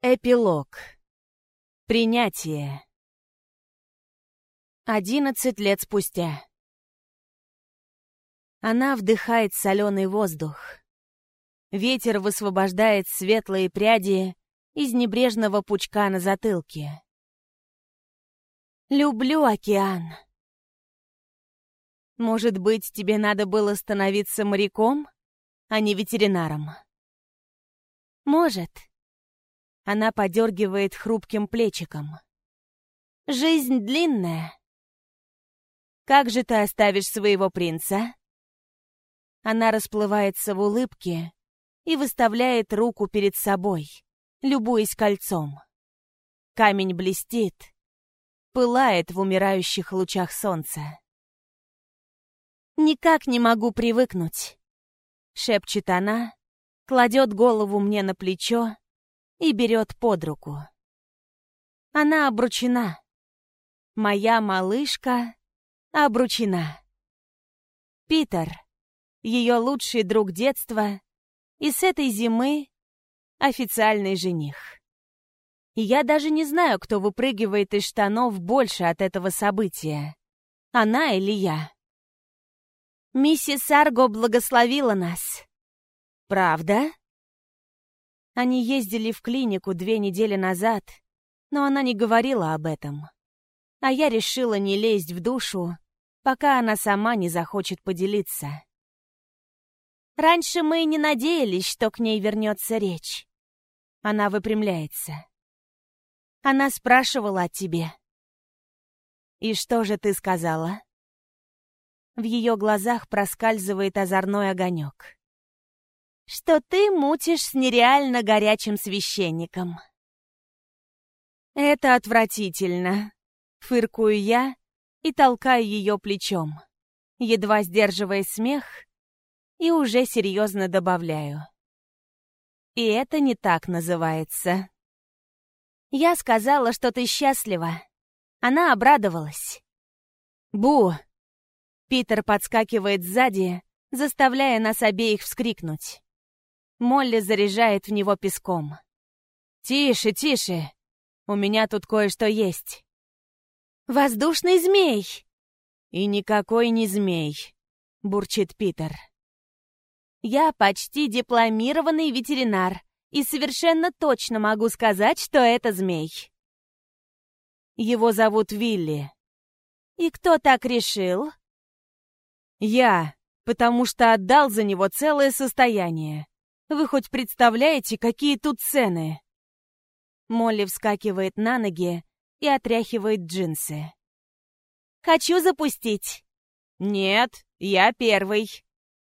Эпилог. Принятие. Одиннадцать лет спустя. Она вдыхает соленый воздух. Ветер высвобождает светлые пряди из небрежного пучка на затылке. Люблю океан. Может быть, тебе надо было становиться моряком, а не ветеринаром? Может. Она подергивает хрупким плечиком. Жизнь длинная. Как же ты оставишь своего принца? Она расплывается в улыбке и выставляет руку перед собой, любуясь кольцом. Камень блестит, пылает в умирающих лучах солнца. «Никак не могу привыкнуть», — шепчет она, кладет голову мне на плечо и берет под руку. Она обручена. Моя малышка обручена. Питер, ее лучший друг детства, и с этой зимы официальный жених. И я даже не знаю, кто выпрыгивает из штанов больше от этого события. Она или я. Миссис Арго благословила нас. Правда? Они ездили в клинику две недели назад, но она не говорила об этом. А я решила не лезть в душу, пока она сама не захочет поделиться. Раньше мы не надеялись, что к ней вернется речь. Она выпрямляется. Она спрашивала о тебе. «И что же ты сказала?» В ее глазах проскальзывает озорной огонек что ты мутишь с нереально горячим священником. Это отвратительно. Фыркую я и толкаю ее плечом, едва сдерживая смех, и уже серьезно добавляю. И это не так называется. Я сказала, что ты счастлива. Она обрадовалась. Бу! Питер подскакивает сзади, заставляя нас обеих вскрикнуть. Молли заряжает в него песком. «Тише, тише! У меня тут кое-что есть». «Воздушный змей!» «И никакой не змей», — бурчит Питер. «Я почти дипломированный ветеринар и совершенно точно могу сказать, что это змей». Его зовут Вилли. «И кто так решил?» «Я, потому что отдал за него целое состояние. Вы хоть представляете, какие тут цены?» Молли вскакивает на ноги и отряхивает джинсы. «Хочу запустить». «Нет, я первый».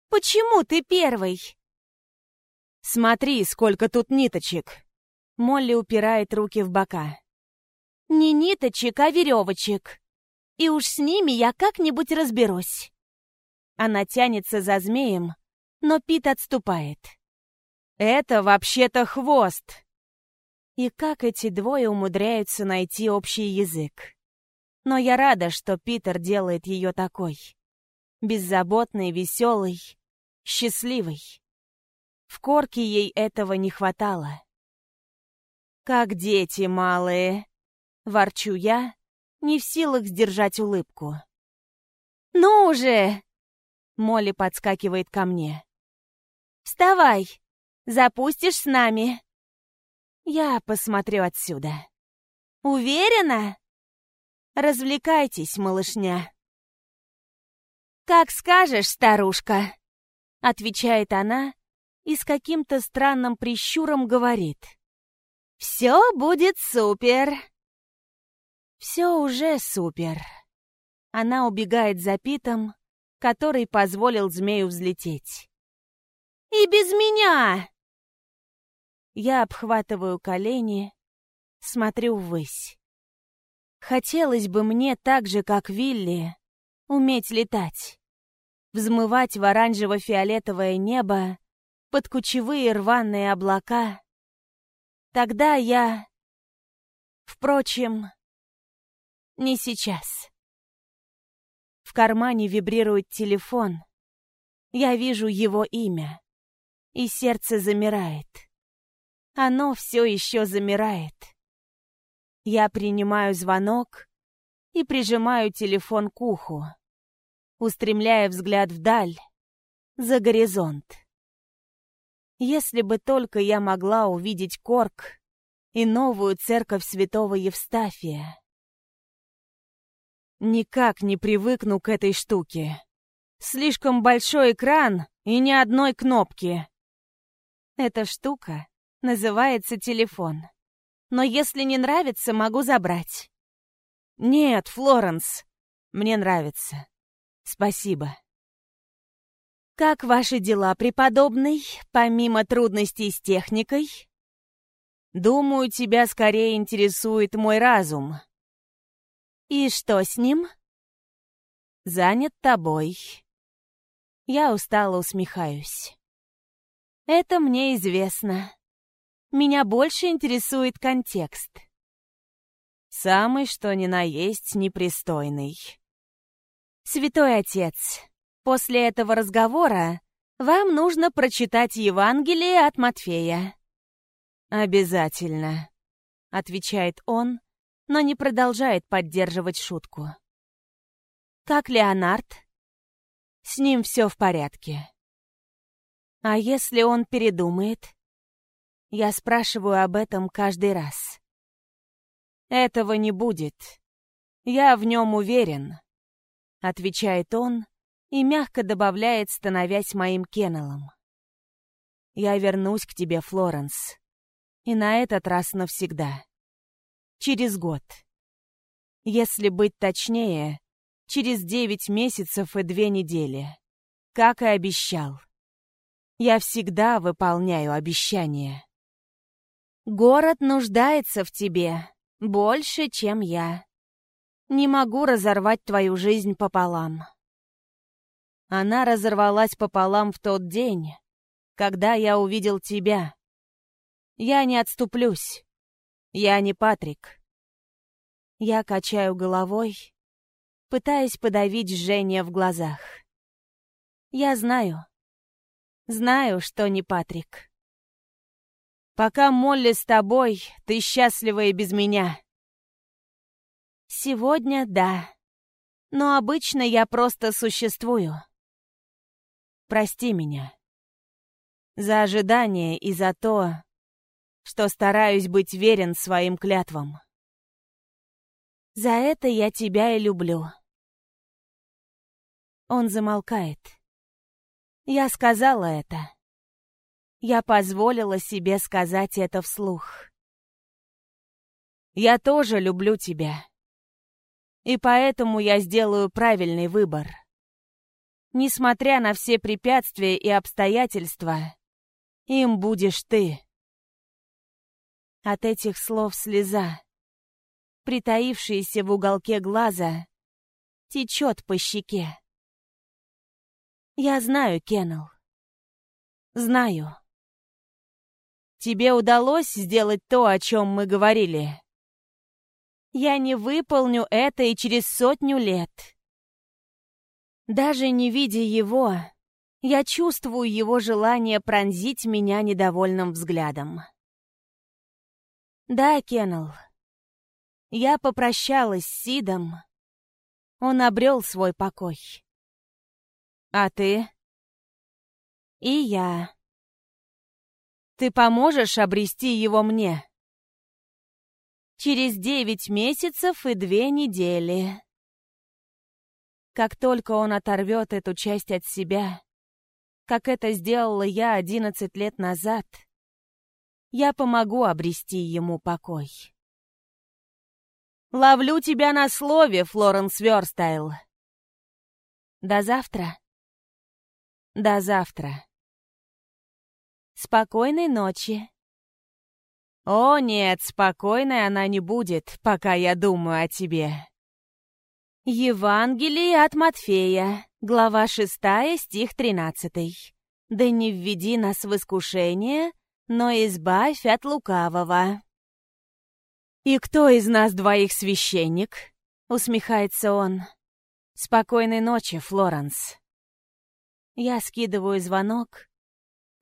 «Почему ты первый?» «Смотри, сколько тут ниточек». Молли упирает руки в бока. «Не ниточек, а веревочек. И уж с ними я как-нибудь разберусь». Она тянется за змеем, но Пит отступает. Это вообще-то хвост. И как эти двое умудряются найти общий язык. Но я рада, что Питер делает ее такой. Беззаботной, веселой, счастливой. В корке ей этого не хватало. «Как дети малые!» — ворчу я, не в силах сдержать улыбку. «Ну же!» — Молли подскакивает ко мне. «Вставай! Запустишь с нами?» «Я посмотрю отсюда». «Уверена?» «Развлекайтесь, малышня». «Как скажешь, старушка», — отвечает она и с каким-то странным прищуром говорит. «Все будет супер». «Все уже супер». Она убегает за Питом, который позволил змею взлететь. «И без меня!» Я обхватываю колени, смотрю ввысь. Хотелось бы мне так же, как Вилли, уметь летать, взмывать в оранжево-фиолетовое небо под кучевые рваные облака. Тогда я... Впрочем, не сейчас. В кармане вибрирует телефон. Я вижу его имя, и сердце замирает. Оно все еще замирает. Я принимаю звонок и прижимаю телефон к уху, устремляя взгляд вдаль, за горизонт. Если бы только я могла увидеть Корк и новую церковь святого Евстафия. Никак не привыкну к этой штуке. Слишком большой экран и ни одной кнопки. Эта штука называется телефон. Но если не нравится, могу забрать. Нет, Флоренс, мне нравится. Спасибо. Как ваши дела, преподобный, помимо трудностей с техникой? Думаю, тебя скорее интересует мой разум. И что с ним? Занят тобой. Я устало усмехаюсь. Это мне известно. Меня больше интересует контекст. Самый что ни на есть непристойный. Святой Отец, после этого разговора вам нужно прочитать Евангелие от Матфея. «Обязательно», — отвечает он, но не продолжает поддерживать шутку. «Как Леонард?» «С ним все в порядке». «А если он передумает?» Я спрашиваю об этом каждый раз. «Этого не будет. Я в нем уверен», — отвечает он и мягко добавляет, становясь моим Кеннелом. «Я вернусь к тебе, Флоренс. И на этот раз навсегда. Через год. Если быть точнее, через девять месяцев и две недели. Как и обещал. Я всегда выполняю обещания. Город нуждается в тебе больше, чем я. Не могу разорвать твою жизнь пополам. Она разорвалась пополам в тот день, когда я увидел тебя. Я не отступлюсь. Я не Патрик. Я качаю головой, пытаясь подавить жжение в глазах. Я знаю. Знаю, что не Патрик. Пока Молли с тобой, ты счастлива и без меня. Сегодня да. Но обычно я просто существую. Прости меня. За ожидание и за то, что стараюсь быть верен своим клятвам. За это я тебя и люблю. Он замолкает. Я сказала это. Я позволила себе сказать это вслух. Я тоже люблю тебя. И поэтому я сделаю правильный выбор. Несмотря на все препятствия и обстоятельства, им будешь ты. От этих слов слеза, притаившаяся в уголке глаза, течет по щеке. Я знаю, Кеннел. Знаю. Тебе удалось сделать то, о чем мы говорили? Я не выполню это и через сотню лет. Даже не видя его, я чувствую его желание пронзить меня недовольным взглядом. Да, Кеннел. Я попрощалась с Сидом. Он обрел свой покой. А ты? И я. Ты поможешь обрести его мне? Через девять месяцев и две недели. Как только он оторвет эту часть от себя, как это сделала я одиннадцать лет назад, я помогу обрести ему покой. Ловлю тебя на слове, Флоренс Верстайл. До завтра. До завтра. Спокойной ночи. О, нет, спокойной она не будет, пока я думаю о тебе. Евангелие от Матфея, глава 6, стих 13. Да не введи нас в искушение, но избавь от лукавого». «И кто из нас двоих священник?» — усмехается он. «Спокойной ночи, Флоренс». Я скидываю звонок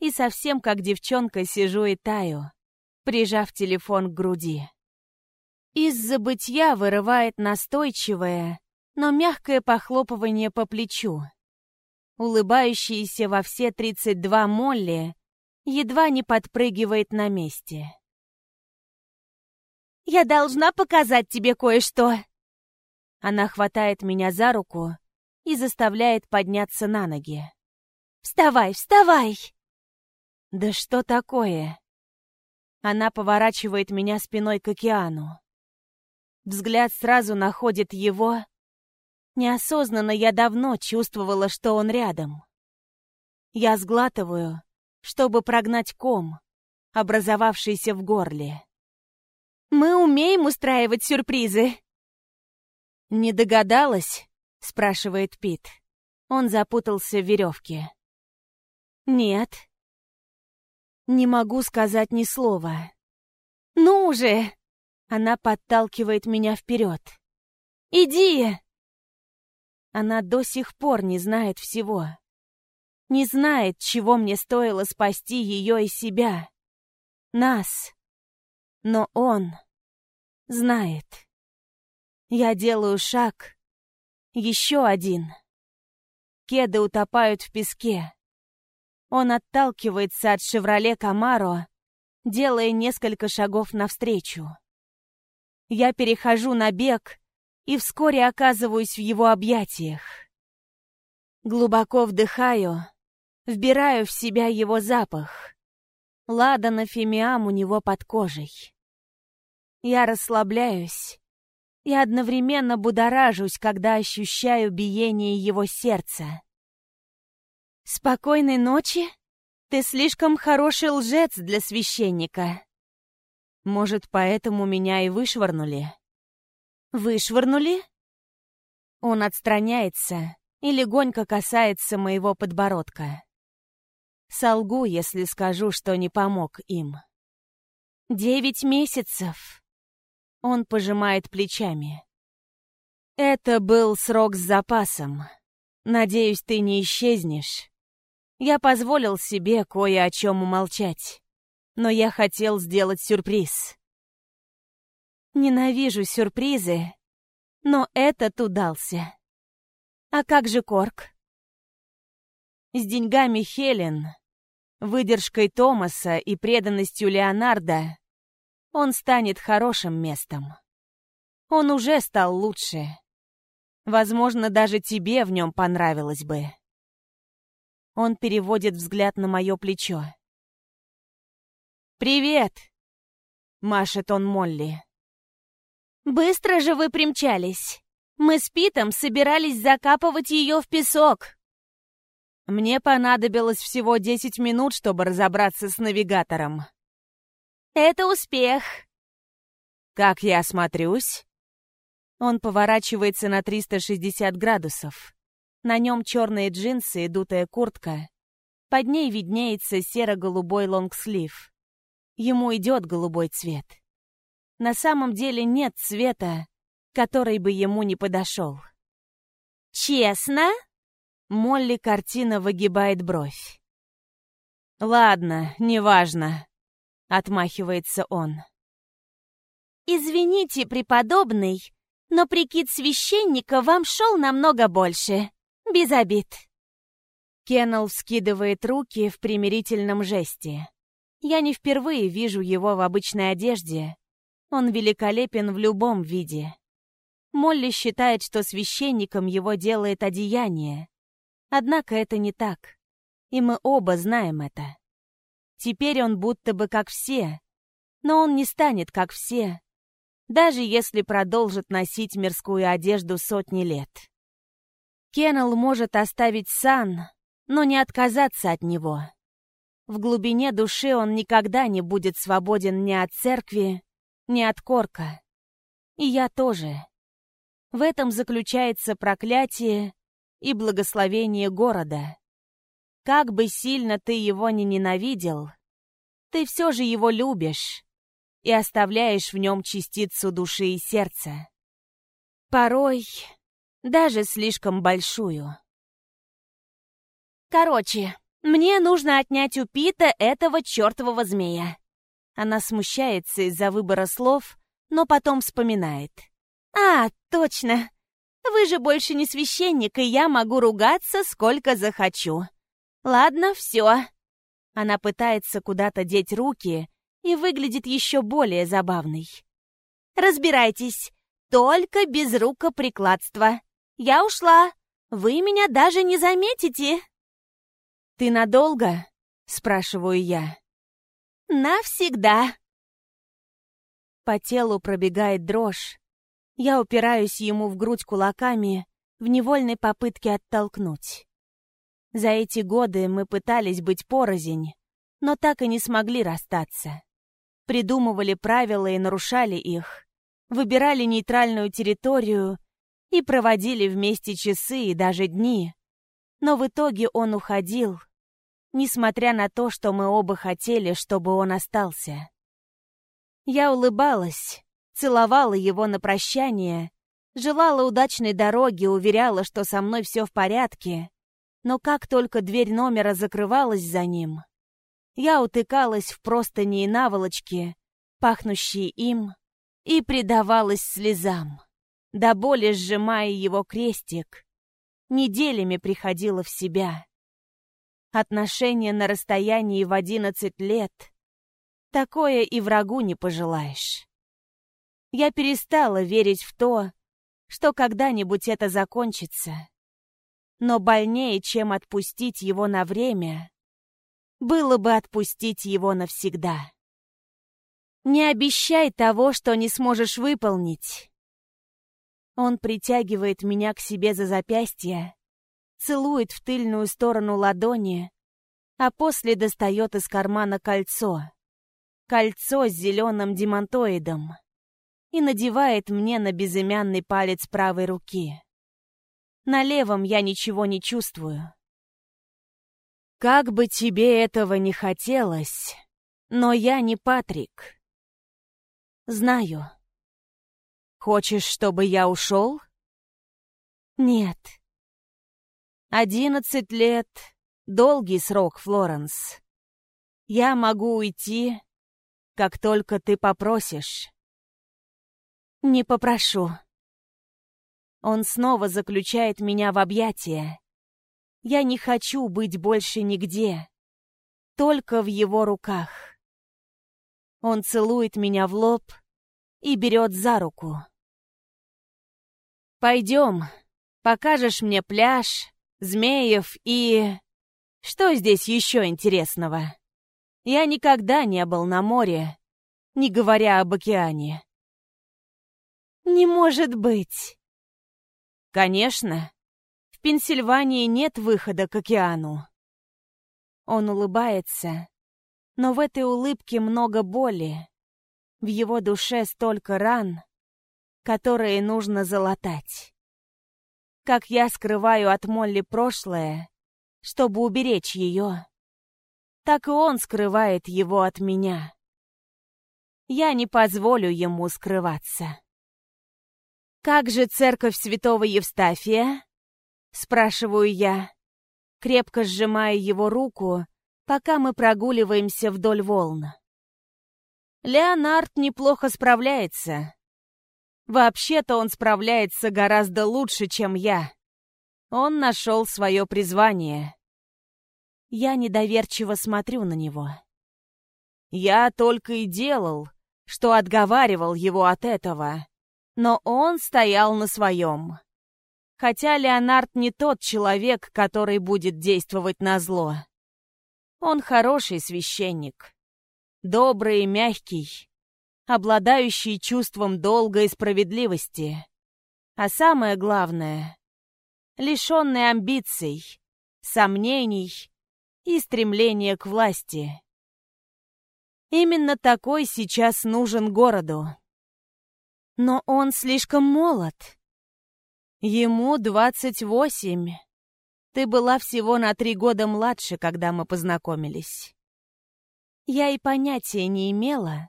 и совсем как девчонка сижу и таю, прижав телефон к груди. Из забытья вырывает настойчивое, но мягкое похлопывание по плечу. Улыбающаяся во все 32 Молли едва не подпрыгивает на месте. «Я должна показать тебе кое-что!» Она хватает меня за руку и заставляет подняться на ноги. «Вставай, вставай!» «Да что такое?» Она поворачивает меня спиной к океану. Взгляд сразу находит его. Неосознанно я давно чувствовала, что он рядом. Я сглатываю, чтобы прогнать ком, образовавшийся в горле. «Мы умеем устраивать сюрпризы!» «Не догадалась?» — спрашивает Пит. Он запутался в веревке. «Нет». Не могу сказать ни слова. «Ну же!» Она подталкивает меня вперед. «Иди!» Она до сих пор не знает всего. Не знает, чего мне стоило спасти ее и себя. Нас. Но он знает. Я делаю шаг. Еще один. Кеды утопают в песке. Он отталкивается от «Шевроле Камаро», делая несколько шагов навстречу. Я перехожу на бег и вскоре оказываюсь в его объятиях. Глубоко вдыхаю, вбираю в себя его запах. Ладана фимиам у него под кожей. Я расслабляюсь и одновременно будоражусь, когда ощущаю биение его сердца. «Спокойной ночи? Ты слишком хороший лжец для священника». Может, поэтому меня и вышвырнули? Вышвырнули? Он отстраняется и легонько касается моего подбородка. Солгу, если скажу, что не помог им. Девять месяцев. Он пожимает плечами. Это был срок с запасом. Надеюсь, ты не исчезнешь. Я позволил себе кое о чем умолчать. Но я хотел сделать сюрприз. Ненавижу сюрпризы, но этот удался. А как же Корк? С деньгами Хелен, выдержкой Томаса и преданностью Леонардо он станет хорошим местом. Он уже стал лучше. Возможно, даже тебе в нем понравилось бы. Он переводит взгляд на мое плечо. «Привет!» — машет он Молли. «Быстро же вы примчались! Мы с Питом собирались закапывать ее в песок!» Мне понадобилось всего десять минут, чтобы разобраться с навигатором. «Это успех!» «Как я осмотрюсь?» Он поворачивается на 360 градусов. На нем черные джинсы и дутая куртка. Под ней виднеется серо-голубой лонгслив. Ему идет голубой цвет. На самом деле нет цвета, который бы ему не подошел. «Честно?» Молли картина выгибает бровь. «Ладно, неважно», — отмахивается он. «Извините, преподобный, но прикид священника вам шел намного больше. Без обид. Кеннел вскидывает руки в примирительном жесте. Я не впервые вижу его в обычной одежде. Он великолепен в любом виде. Молли считает, что священником его делает одеяние. Однако это не так. И мы оба знаем это. Теперь он будто бы как все. Но он не станет как все, даже если продолжит носить мирскую одежду сотни лет. Кеннел может оставить сан, но не отказаться от него. В глубине души он никогда не будет свободен ни от церкви, ни от корка. И я тоже. В этом заключается проклятие и благословение города. Как бы сильно ты его ни ненавидел, ты все же его любишь и оставляешь в нем частицу души и сердца. Порой даже слишком большую. Короче, мне нужно отнять у Пита этого чертового змея. Она смущается из-за выбора слов, но потом вспоминает. «А, точно! Вы же больше не священник, и я могу ругаться, сколько захочу. Ладно, все. Она пытается куда-то деть руки и выглядит еще более забавной. Разбирайтесь, только без рукоприкладства. Я ушла. Вы меня даже не заметите. Ты надолго? Спрашиваю я. Навсегда. По телу пробегает дрожь. Я упираюсь ему в грудь кулаками в невольной попытке оттолкнуть. За эти годы мы пытались быть порознь, но так и не смогли расстаться. Придумывали правила и нарушали их, выбирали нейтральную территорию и проводили вместе часы и даже дни. Но в итоге он уходил, несмотря на то, что мы оба хотели, чтобы он остался. Я улыбалась, целовала его на прощание, желала удачной дороги, уверяла, что со мной все в порядке. Но как только дверь номера закрывалась за ним, я утыкалась в простыни и наволочки, пахнущие им, и предавалась слезам, до боли сжимая его крестик. Неделями приходила в себя. Отношения на расстоянии в одиннадцать лет — такое и врагу не пожелаешь. Я перестала верить в то, что когда-нибудь это закончится. Но больнее, чем отпустить его на время, было бы отпустить его навсегда. Не обещай того, что не сможешь выполнить. Он притягивает меня к себе за запястье, целует в тыльную сторону ладони, а после достает из кармана кольцо. Кольцо с зеленым демонтоидом. И надевает мне на безымянный палец правой руки. На левом я ничего не чувствую. Как бы тебе этого не хотелось, но я не Патрик. Знаю. Хочешь, чтобы я ушел? Нет. Одиннадцать лет — долгий срок, Флоренс. Я могу уйти, как только ты попросишь. Не попрошу. Он снова заключает меня в объятия. Я не хочу быть больше нигде, только в его руках. Он целует меня в лоб и берет за руку. «Пойдем, покажешь мне пляж, змеев и... Что здесь еще интересного? Я никогда не был на море, не говоря об океане». «Не может быть!» Конечно. В Пенсильвании нет выхода к океану. Он улыбается, но в этой улыбке много боли. В его душе столько ран, которые нужно залатать. Как я скрываю от Молли прошлое, чтобы уберечь ее, так и он скрывает его от меня. Я не позволю ему скрываться. «Как же церковь святого Евстафия?» — спрашиваю я, крепко сжимая его руку, пока мы прогуливаемся вдоль волн. Леонард неплохо справляется. Вообще-то он справляется гораздо лучше, чем я. Он нашел свое призвание. Я недоверчиво смотрю на него. Я только и делал, что отговаривал его от этого но он стоял на своем. Хотя Леонард не тот человек, который будет действовать на зло. Он хороший священник, добрый и мягкий, обладающий чувством долга и справедливости. А самое главное — лишенный амбиций, сомнений и стремления к власти. Именно такой сейчас нужен городу. Но он слишком молод. Ему двадцать восемь. Ты была всего на три года младше, когда мы познакомились. Я и понятия не имела,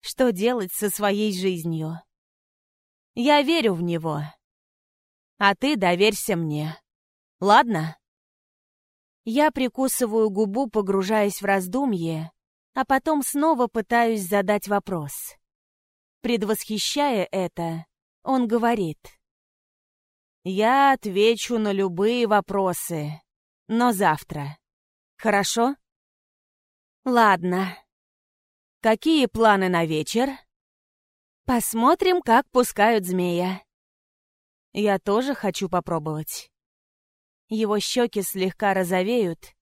что делать со своей жизнью. Я верю в него. А ты доверься мне. Ладно? Я прикусываю губу, погружаясь в раздумье, а потом снова пытаюсь задать вопрос. Предвосхищая это, он говорит. «Я отвечу на любые вопросы, но завтра. Хорошо?» «Ладно. Какие планы на вечер?» «Посмотрим, как пускают змея». «Я тоже хочу попробовать». Его щеки слегка розовеют,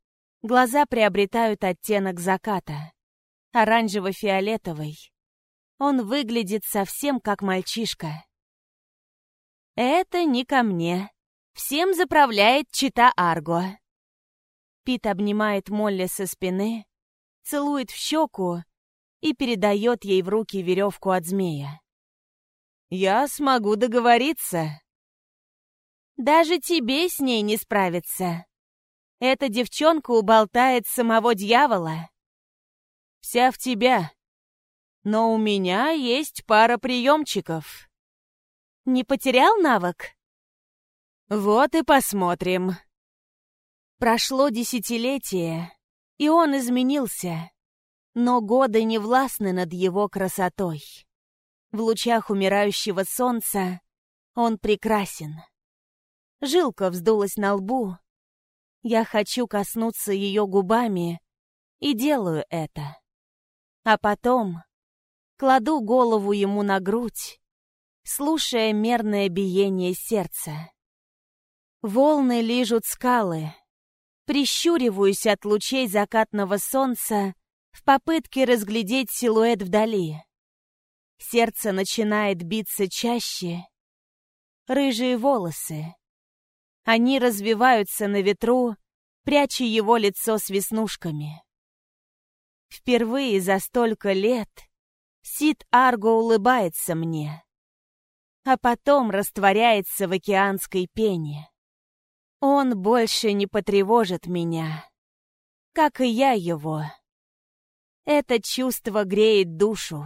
глаза приобретают оттенок заката, оранжево-фиолетовый. Он выглядит совсем как мальчишка. Это не ко мне. Всем заправляет чита Арго. Пит обнимает Молли со спины, целует в щеку и передает ей в руки веревку от змея. «Я смогу договориться». «Даже тебе с ней не справиться. Эта девчонка уболтает самого дьявола». «Вся в тебя. Но у меня есть пара приемчиков». Не потерял навык? Вот и посмотрим. Прошло десятилетие, и он изменился, но годы не властны над его красотой. В лучах умирающего солнца он прекрасен. Жилка вздулась на лбу. Я хочу коснуться ее губами и делаю это. А потом кладу голову ему на грудь слушая мерное биение сердца. Волны лижут скалы. Прищуриваюсь от лучей закатного солнца в попытке разглядеть силуэт вдали. Сердце начинает биться чаще. Рыжие волосы. Они развиваются на ветру, пряча его лицо с веснушками. Впервые за столько лет Сид Арго улыбается мне а потом растворяется в океанской пене. Он больше не потревожит меня, как и я его. Это чувство греет душу.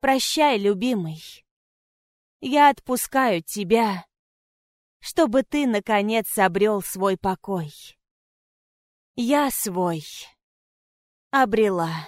Прощай, любимый. Я отпускаю тебя, чтобы ты, наконец, обрел свой покой. Я свой обрела.